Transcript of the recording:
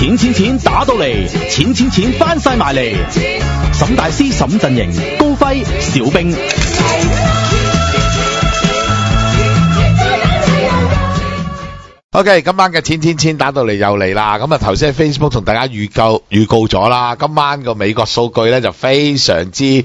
钱钱钱打到嚟，钱钱钱翻晒埋嚟。沈大师、沈振营、高辉、小兵。O K，今晚嘅钱钱钱打到嚟又嚟啦。咁啊，头先喺 Facebook 同大家預告預告咗啦。今晚個美國數據咧就非常之。